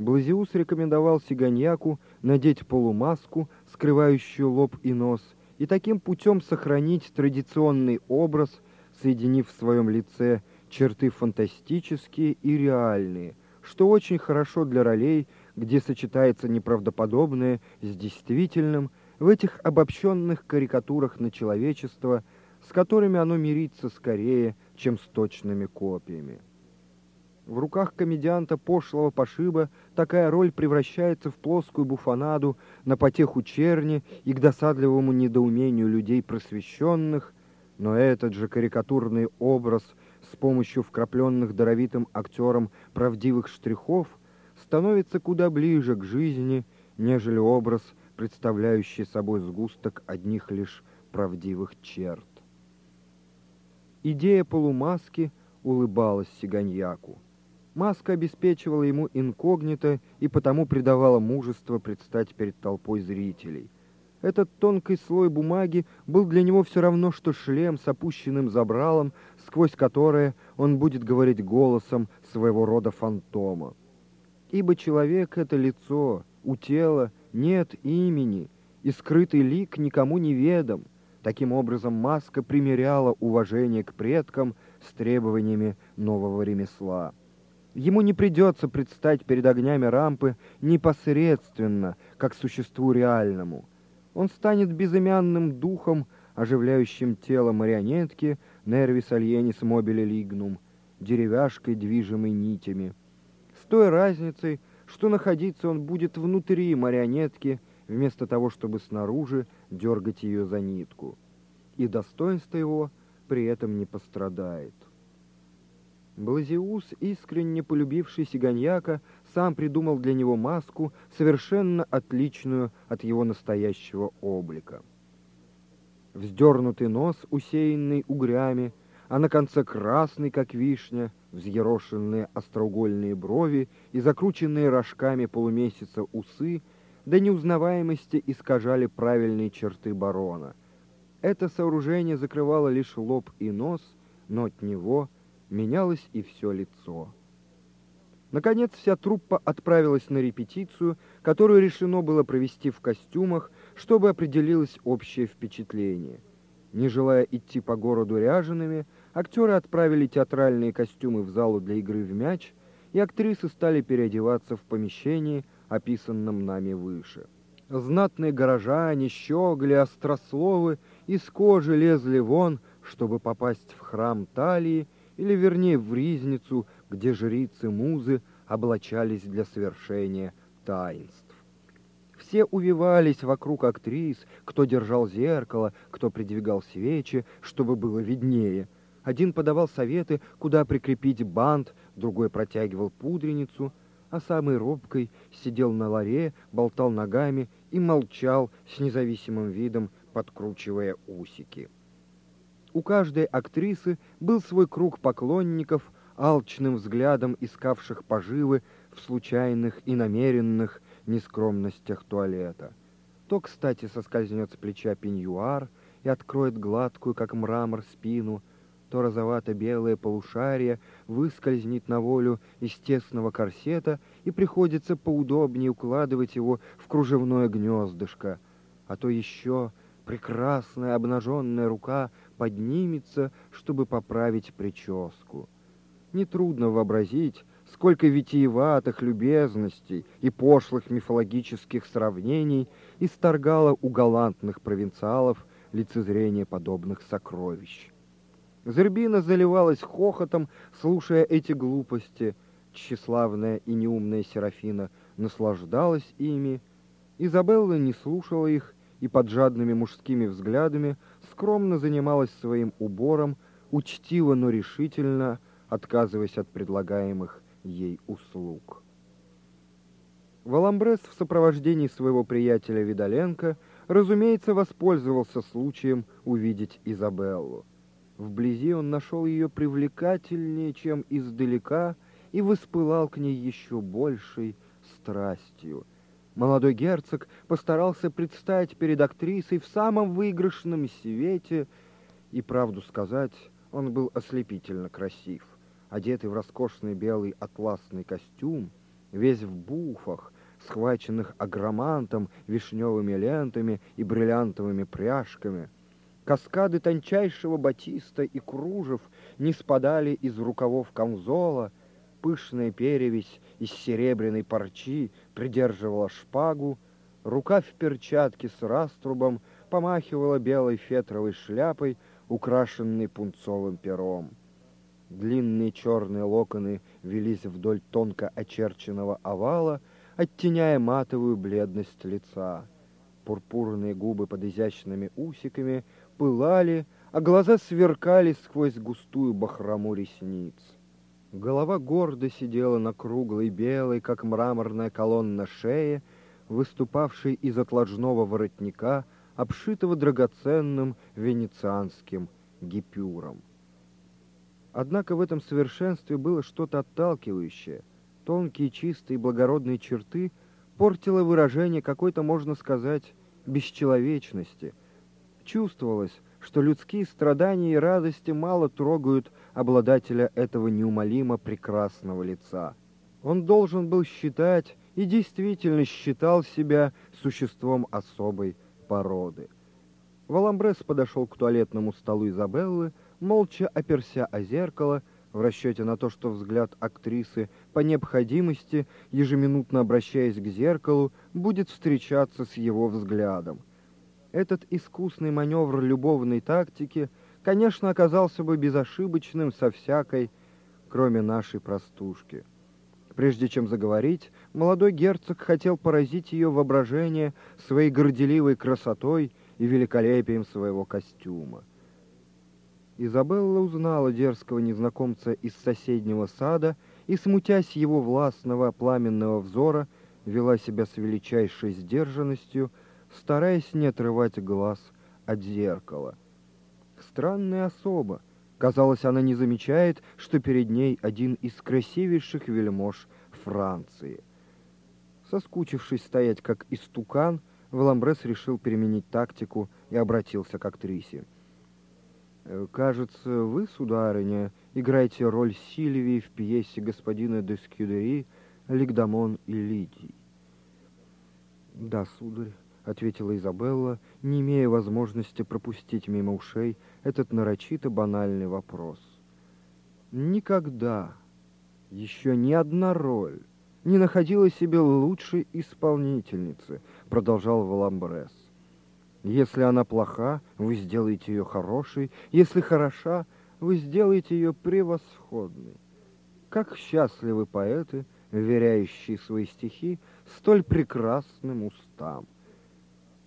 Блазиус рекомендовал Сиганьяку надеть полумаску, скрывающую лоб и нос, и таким путем сохранить традиционный образ, соединив в своем лице черты фантастические и реальные, что очень хорошо для ролей, где сочетается неправдоподобное с действительным, в этих обобщенных карикатурах на человечество, с которыми оно мирится скорее, чем с точными копиями. В руках комедианта пошлого пошиба такая роль превращается в плоскую буфанаду на потеху черни и к досадливому недоумению людей просвещенных, но этот же карикатурный образ с помощью вкрапленных даровитым актером правдивых штрихов становится куда ближе к жизни, нежели образ, представляющий собой сгусток одних лишь правдивых черт. Идея полумаски улыбалась Сиганьяку. Маска обеспечивала ему инкогнито и потому придавала мужество предстать перед толпой зрителей. Этот тонкий слой бумаги был для него все равно, что шлем с опущенным забралом, сквозь которое он будет говорить голосом своего рода фантома. Ибо человек — это лицо, у тела нет имени, и скрытый лик никому не ведом. Таким образом, маска примеряла уважение к предкам с требованиями нового ремесла. Ему не придется предстать перед огнями рампы непосредственно, как существу реальному. Он станет безымянным духом, оживляющим тело марионетки Нервис Альенис Мобили Лигнум, деревяшкой, движимой нитями. С той разницей, что находиться он будет внутри марионетки, вместо того, чтобы снаружи дергать ее за нитку. И достоинство его при этом не пострадает. Блазиус, искренне полюбивший Сиганьяка, сам придумал для него маску, совершенно отличную от его настоящего облика. Вздернутый нос, усеянный угрями, а на конце красный, как вишня, взъерошенные остроугольные брови и закрученные рожками полумесяца усы до неузнаваемости искажали правильные черты барона. Это сооружение закрывало лишь лоб и нос, но от него – менялось и все лицо. Наконец вся труппа отправилась на репетицию, которую решено было провести в костюмах, чтобы определилось общее впечатление. Не желая идти по городу ряжеными, актеры отправили театральные костюмы в залу для игры в мяч, и актрисы стали переодеваться в помещении, описанном нами выше. Знатные горожане, щегли, острословы из кожи лезли вон, чтобы попасть в храм Талии, или вернее в ризницу, где жрицы-музы облачались для совершения таинств. Все увивались вокруг актрис, кто держал зеркало, кто придвигал свечи, чтобы было виднее. Один подавал советы, куда прикрепить бант, другой протягивал пудреницу, а самый робкой сидел на ларе, болтал ногами и молчал с независимым видом, подкручивая усики. У каждой актрисы был свой круг поклонников, алчным взглядом искавших поживы в случайных и намеренных нескромностях туалета. То, кстати, соскользнет с плеча пеньюар и откроет гладкую, как мрамор, спину, то розовато-белое полушарие выскользнет на волю из тесного корсета и приходится поудобнее укладывать его в кружевное гнездышко, а то еще прекрасная обнаженная рука поднимется, чтобы поправить прическу. Нетрудно вообразить, сколько витиеватых любезностей и пошлых мифологических сравнений исторгало у галантных провинциалов лицезрение подобных сокровищ. Зербина заливалась хохотом, слушая эти глупости. Тщеславная и неумная Серафина наслаждалась ими. Изабелла не слушала их и под жадными мужскими взглядами скромно занималась своим убором, учтиво, но решительно, отказываясь от предлагаемых ей услуг. Валамбрес в сопровождении своего приятеля Видаленко, разумеется, воспользовался случаем увидеть Изабеллу. Вблизи он нашел ее привлекательнее, чем издалека, и воспылал к ней еще большей страстью — Молодой герцог постарался предстать перед актрисой в самом выигрышном свете, и, правду сказать, он был ослепительно красив. Одетый в роскошный белый атласный костюм, весь в буфах, схваченных агромантом, вишневыми лентами и бриллиантовыми пряжками. Каскады тончайшего батиста и кружев не спадали из рукавов камзола, пышная перевесь из серебряной парчи придерживала шпагу, рука в перчатке с раструбом помахивала белой фетровой шляпой, украшенной пунцовым пером. Длинные черные локоны велись вдоль тонко очерченного овала, оттеняя матовую бледность лица. Пурпурные губы под изящными усиками пылали, а глаза сверкали сквозь густую бахрому ресниц. Голова гордо сидела на круглой белой, как мраморная колонна шее, выступавшей из отложного воротника, обшитого драгоценным венецианским гипюром. Однако в этом совершенстве было что-то отталкивающее. Тонкие, чистые, благородные черты портило выражение какой-то, можно сказать, бесчеловечности. Чувствовалось, что людские страдания и радости мало трогают обладателя этого неумолимо прекрасного лица. Он должен был считать и действительно считал себя существом особой породы. Валамбрес подошел к туалетному столу Изабеллы, молча оперся о зеркало, в расчете на то, что взгляд актрисы по необходимости, ежеминутно обращаясь к зеркалу, будет встречаться с его взглядом. Этот искусный маневр любовной тактики, конечно, оказался бы безошибочным со всякой, кроме нашей простушки. Прежде чем заговорить, молодой герцог хотел поразить ее воображение своей горделивой красотой и великолепием своего костюма. Изабелла узнала дерзкого незнакомца из соседнего сада и, смутясь его властного пламенного взора, вела себя с величайшей сдержанностью, стараясь не отрывать глаз от зеркала. Странная особа. Казалось, она не замечает, что перед ней один из красивейших вельмож Франции. Соскучившись стоять как истукан, Валамбрес решил переменить тактику и обратился к актрисе. Э, «Кажется, вы, сударыня, играете роль Сильвии в пьесе господина де Скюдери «Лигдамон и Лидий». «Да, сударь», — ответила Изабелла, не имея возможности пропустить мимо ушей этот нарочито банальный вопрос. «Никогда еще ни одна роль не находила себе лучшей исполнительницы», — продолжал Валамбрес. Если она плоха, вы сделаете ее хорошей. Если хороша, вы сделаете ее превосходной. Как счастливы поэты, веряющие свои стихи столь прекрасным устам.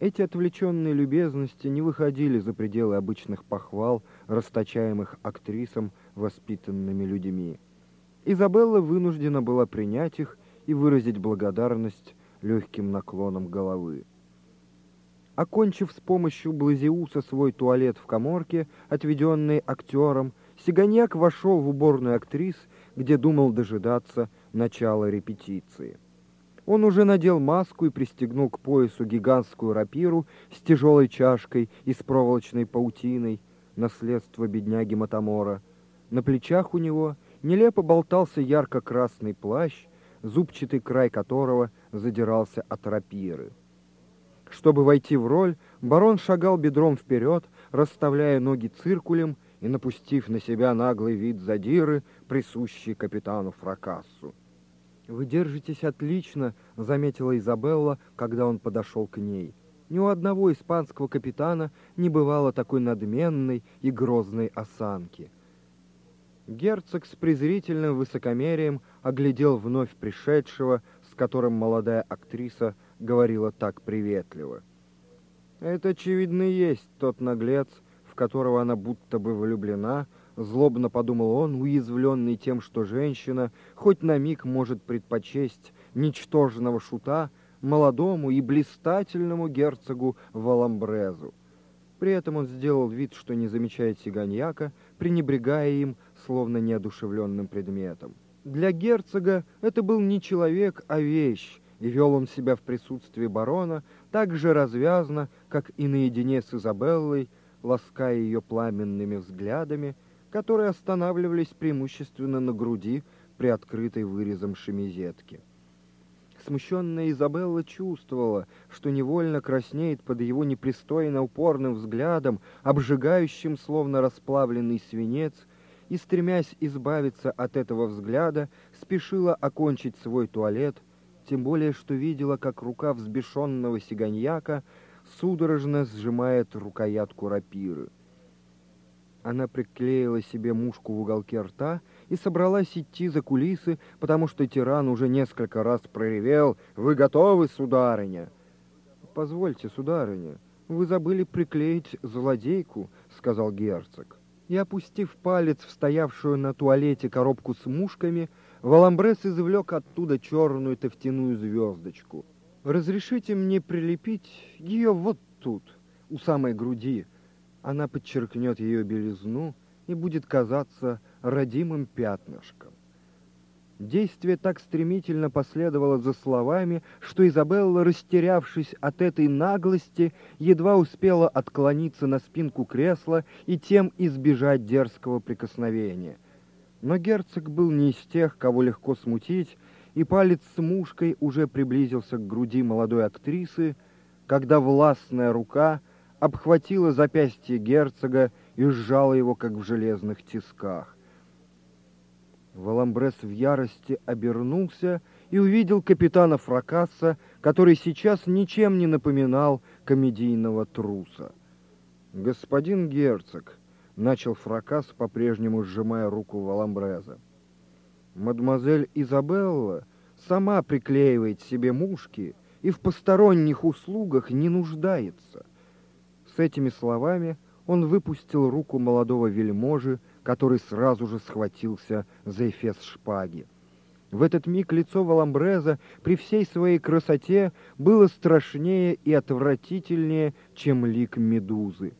Эти отвлеченные любезности не выходили за пределы обычных похвал, расточаемых актрисам, воспитанными людьми. Изабелла вынуждена была принять их и выразить благодарность легким наклоном головы. Окончив с помощью Блазиуса свой туалет в коморке, отведенный актером, Сиганьяк вошел в уборную актрис, где думал дожидаться начала репетиции. Он уже надел маску и пристегнул к поясу гигантскую рапиру с тяжелой чашкой и с проволочной паутиной, наследство бедняги Матамора. На плечах у него нелепо болтался ярко-красный плащ, зубчатый край которого задирался от рапиры. Чтобы войти в роль, барон шагал бедром вперед, расставляя ноги циркулем и напустив на себя наглый вид задиры, присущий капитану Фракассу. «Вы держитесь отлично», — заметила Изабелла, когда он подошел к ней. Ни у одного испанского капитана не бывало такой надменной и грозной осанки. Герцог с презрительным высокомерием оглядел вновь пришедшего, с которым молодая актриса — говорила так приветливо. Это, очевидно, есть тот наглец, в которого она будто бы влюблена, злобно подумал он, уязвленный тем, что женщина хоть на миг может предпочесть ничтожного шута молодому и блистательному герцогу Валамбрезу. При этом он сделал вид, что не замечает сиганьяка, пренебрегая им, словно неодушевленным предметом. Для герцога это был не человек, а вещь, и вел он себя в присутствии барона так же развязно, как и наедине с Изабеллой, лаская ее пламенными взглядами, которые останавливались преимущественно на груди, приоткрытой вырезом шемизетки. Смущенная Изабелла чувствовала, что невольно краснеет под его непристойно упорным взглядом, обжигающим, словно расплавленный свинец, и, стремясь избавиться от этого взгляда, спешила окончить свой туалет, тем более, что видела, как рука взбешенного сиганьяка судорожно сжимает рукоятку рапиры. Она приклеила себе мушку в уголке рта и собралась идти за кулисы, потому что тиран уже несколько раз проревел «Вы готовы, сударыня?» «Позвольте, сударыня, вы забыли приклеить злодейку», — сказал герцог. И, опустив палец в стоявшую на туалете коробку с мушками, Валамбрес извлек оттуда черную тофтяную звездочку. «Разрешите мне прилепить ее вот тут, у самой груди», она подчеркнет ее белизну и будет казаться родимым пятнышком. Действие так стремительно последовало за словами, что Изабелла, растерявшись от этой наглости, едва успела отклониться на спинку кресла и тем избежать дерзкого прикосновения. Но герцог был не из тех, кого легко смутить, и палец с мушкой уже приблизился к груди молодой актрисы, когда властная рука — обхватила запястье герцога и сжала его, как в железных тисках. Валамбрес в ярости обернулся и увидел капитана Фракаса, который сейчас ничем не напоминал комедийного труса. «Господин герцог», — начал Фракас, по-прежнему сжимая руку Валамбреза, «мадемуазель Изабелла сама приклеивает себе мушки и в посторонних услугах не нуждается. Этими словами он выпустил руку молодого вельможи, который сразу же схватился за эфес шпаги. В этот миг лицо Валамбреза при всей своей красоте было страшнее и отвратительнее, чем лик медузы.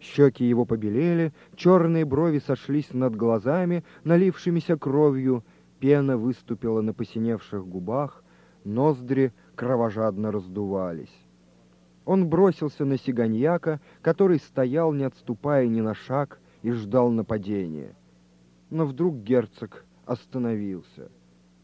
Щеки его побелели, черные брови сошлись над глазами, налившимися кровью, пена выступила на посиневших губах, ноздри кровожадно раздувались. Он бросился на сиганьяка, который стоял, не отступая ни на шаг, и ждал нападения. Но вдруг герцог остановился.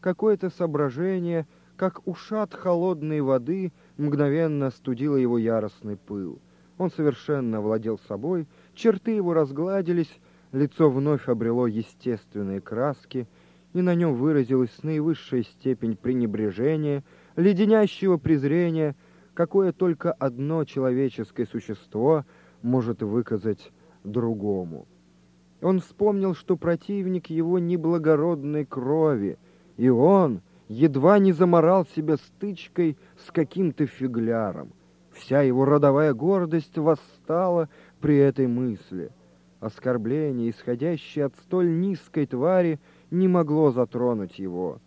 Какое-то соображение, как ушат холодной воды, мгновенно остудило его яростный пыл. Он совершенно владел собой, черты его разгладились, лицо вновь обрело естественные краски, и на нем выразилась наивысшая степень пренебрежения, леденящего презрения — какое только одно человеческое существо может выказать другому. Он вспомнил, что противник его неблагородной крови, и он едва не заморал себя стычкой с каким-то фигляром. Вся его родовая гордость восстала при этой мысли. Оскорбление, исходящее от столь низкой твари, не могло затронуть его.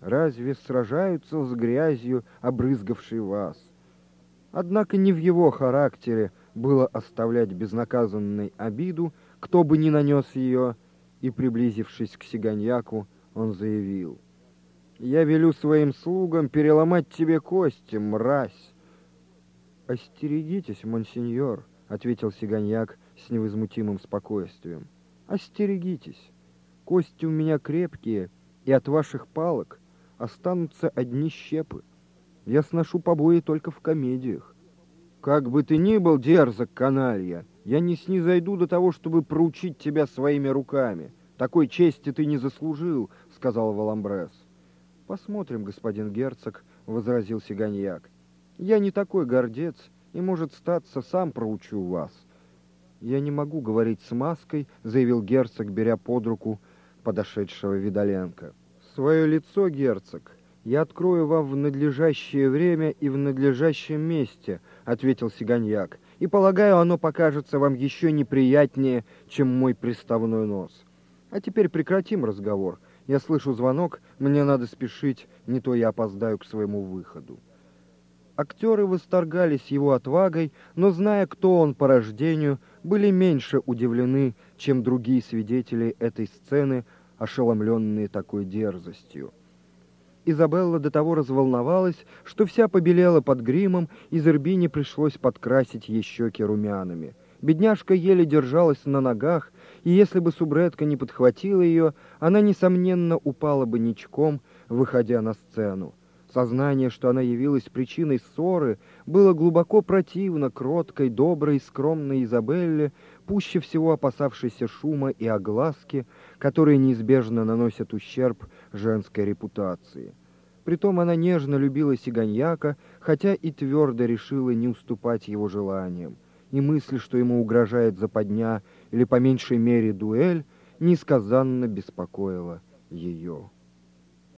Разве сражаются с грязью, обрызгавшей вас? Однако не в его характере было оставлять безнаказанной обиду, кто бы ни нанес ее, и, приблизившись к сиганьяку, он заявил, «Я велю своим слугам переломать тебе кости, мразь!» «Остерегитесь, монсеньор», — ответил сиганьяк с невозмутимым спокойствием. «Остерегитесь. Кости у меня крепкие, и от ваших палок останутся одни щепы. Я сношу побои только в комедиях. Как бы ты ни был дерзок, каналья, я не снизойду до того, чтобы проучить тебя своими руками. Такой чести ты не заслужил, — сказал Валамбрес. Посмотрим, господин герцог, — возразил Сиганьяк. Я не такой гордец, и, может, статься, сам проучу вас. Я не могу говорить с маской, — заявил герцог, беря под руку подошедшего Видоленко. Свое лицо, герцог, — «Я открою вам в надлежащее время и в надлежащем месте», — ответил Сиганьяк. «И, полагаю, оно покажется вам еще неприятнее, чем мой приставной нос. А теперь прекратим разговор. Я слышу звонок, мне надо спешить, не то я опоздаю к своему выходу». Актеры восторгались его отвагой, но, зная, кто он по рождению, были меньше удивлены, чем другие свидетели этой сцены, ошеломленные такой дерзостью. Изабелла до того разволновалась, что вся побелела под гримом, и Зербине пришлось подкрасить ей щеки румянами. Бедняжка еле держалась на ногах, и если бы субретка не подхватила ее, она, несомненно, упала бы ничком, выходя на сцену. Сознание, что она явилась причиной ссоры, было глубоко противно кроткой, доброй, скромной Изабелле, пуще всего опасавшейся шума и огласки, которые неизбежно наносят ущерб женской репутации. Притом она нежно любила Сиганьяка, хотя и твердо решила не уступать его желаниям, и мысль, что ему угрожает западня или по меньшей мере дуэль, несказанно беспокоила ее.